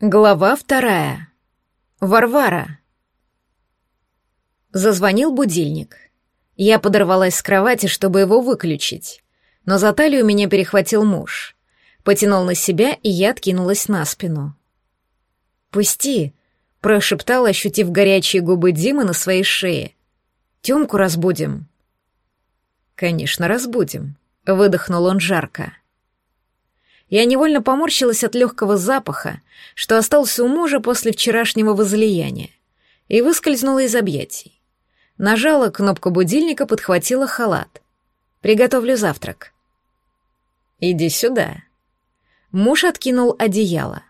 Глава вторая. Варвара. Зазвонил будильник. Я подорвалась с кровати, чтобы его выключить, но за талию меня перехватил муж. Потянул на себя, и я откинулась на спину. «Пусти», — прошептал, ощутив горячие губы Димы на своей шее. «Тёмку разбудим». «Конечно, разбудим», — выдохнул он жарко. Я невольно поморщилась от легкого запаха, что остался у мужа после вчерашнего возлияния, и выскользнула из объятий. Нажала кнопку будильника, подхватила халат. «Приготовлю завтрак». «Иди сюда». Муж откинул одеяло.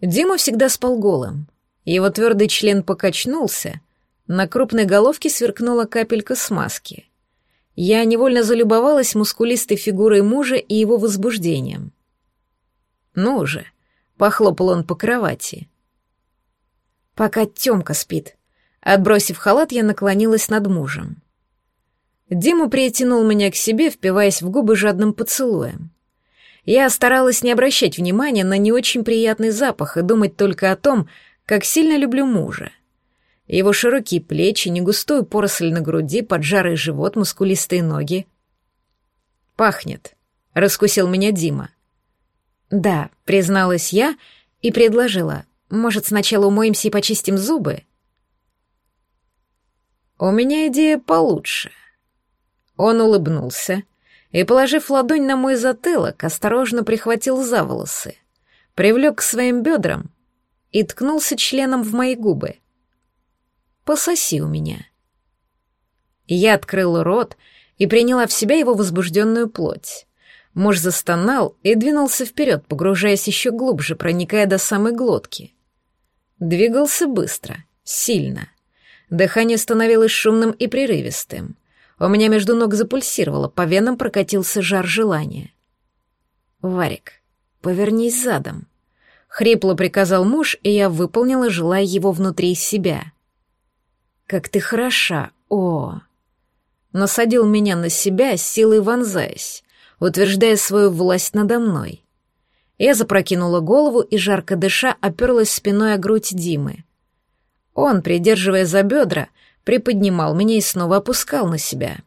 Дима всегда спал голым. Его твердый член покачнулся, на крупной головке сверкнула капелька смазки. Я невольно залюбовалась мускулистой фигурой мужа и его возбуждением. «Ну уже!» — похлопал он по кровати. «Пока Тёмка спит». Отбросив халат, я наклонилась над мужем. Дима притянул меня к себе, впиваясь в губы жадным поцелуем. Я старалась не обращать внимания на не очень приятный запах и думать только о том, как сильно люблю мужа. Его широкие плечи, негустую поросль на груди, поджарый живот, мускулистые ноги. «Пахнет», — раскусил меня Дима. «Да», — призналась я и предложила. «Может, сначала умоемся и почистим зубы?» «У меня идея получше». Он улыбнулся и, положив ладонь на мой затылок, осторожно прихватил за волосы, привлек к своим бедрам и ткнулся членом в мои губы. «Пососи у меня». Я открыла рот и приняла в себя его возбужденную плоть. Муж застонал и двинулся вперед, погружаясь еще глубже, проникая до самой глотки. Двигался быстро, сильно. Дыхание становилось шумным и прерывистым. У меня между ног запульсировало, по венам прокатился жар желания. «Варик, повернись задом», — хрипло приказал муж, и я выполнила, желая его внутри себя. «Как ты хороша, о!» Насадил меня на себя, силой вонзаясь утверждая свою власть надо мной. Я запрокинула голову и, жарко дыша, оперлась спиной о грудь Димы. Он, придерживая за бедра, приподнимал меня и снова опускал на себя.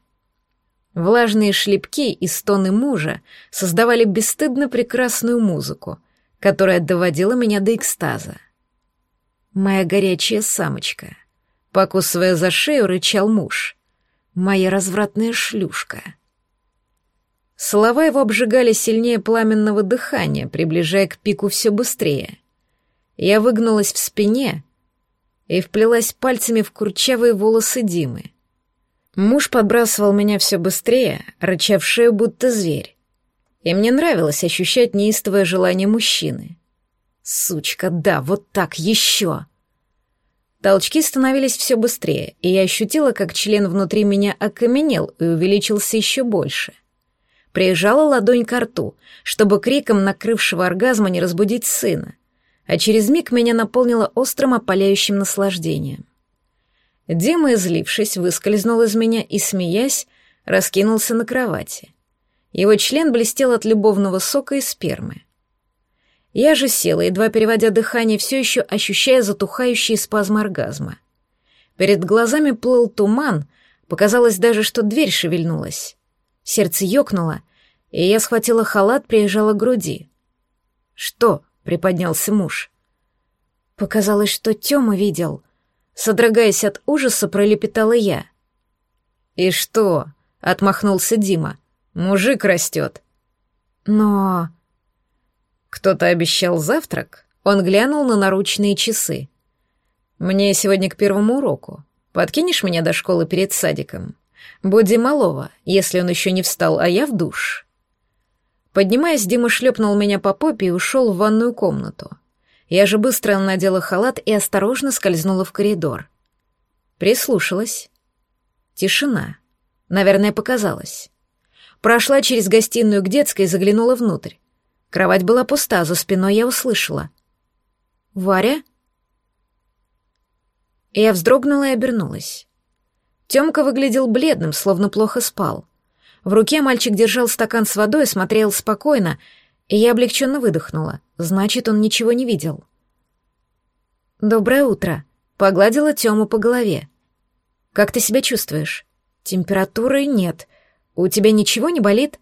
Влажные шлепки и стоны мужа создавали бесстыдно прекрасную музыку, которая доводила меня до экстаза. «Моя горячая самочка», — покусывая за шею, рычал муж. «Моя развратная шлюшка». Слова его обжигали сильнее пламенного дыхания, приближая к пику все быстрее. Я выгнулась в спине и вплелась пальцами в курчавые волосы Димы. Муж подбрасывал меня все быстрее, рыча будто зверь. И мне нравилось ощущать неистовое желание мужчины. Сучка, да, вот так, еще. Толчки становились все быстрее, и я ощутила, как член внутри меня окаменел и увеличился еще больше — прижала ладонь к рту, чтобы криком накрывшего оргазма не разбудить сына, а через миг меня наполнило острым опаляющим наслаждением. Дима, излившись, выскользнул из меня и, смеясь, раскинулся на кровати. Его член блестел от любовного сока и спермы. Я же села, едва переводя дыхание, все еще ощущая затухающий спазм оргазма. Перед глазами плыл туман, показалось даже, что дверь шевельнулась. Сердце ёкнуло, и я схватила халат, прижала к груди. «Что?» — приподнялся муж. Показалось, что Тёма видел. Содрогаясь от ужаса, пролепетала я. «И что?» — отмахнулся Дима. «Мужик растет». «Но...» «Кто-то обещал завтрак?» Он глянул на наручные часы. «Мне сегодня к первому уроку. Подкинешь меня до школы перед садиком?» Буди малого, если он еще не встал, а я в душ. Поднимаясь, Дима шлепнул меня по попе и ушел в ванную комнату. Я же быстро надела халат и осторожно скользнула в коридор. Прислушалась. Тишина. Наверное, показалось. Прошла через гостиную к детской и заглянула внутрь. Кровать была пуста, за спиной я услышала. «Варя?» Я вздрогнула и обернулась. Тёмка выглядел бледным, словно плохо спал. В руке мальчик держал стакан с водой, смотрел спокойно, и я облегченно выдохнула. Значит, он ничего не видел. «Доброе утро», — погладила Тему по голове. «Как ты себя чувствуешь? Температуры нет. У тебя ничего не болит?»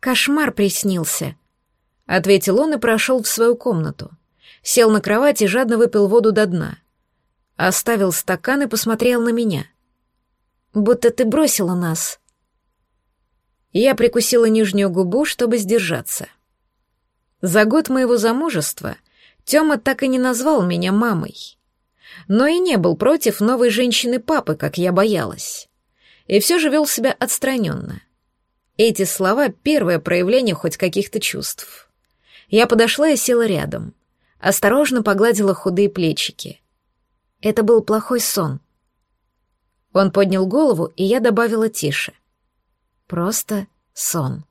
«Кошмар приснился», — ответил он и прошел в свою комнату. Сел на кровать и жадно выпил воду до дна. Оставил стакан и посмотрел на меня. «Будто ты бросила нас». Я прикусила нижнюю губу, чтобы сдержаться. За год моего замужества Тёма так и не назвал меня мамой. Но и не был против новой женщины-папы, как я боялась. И все же вел себя отстраненно. Эти слова — первое проявление хоть каких-то чувств. Я подошла и села рядом. Осторожно погладила худые плечики. Это был плохой сон. Он поднял голову, и я добавила тише. Просто сон.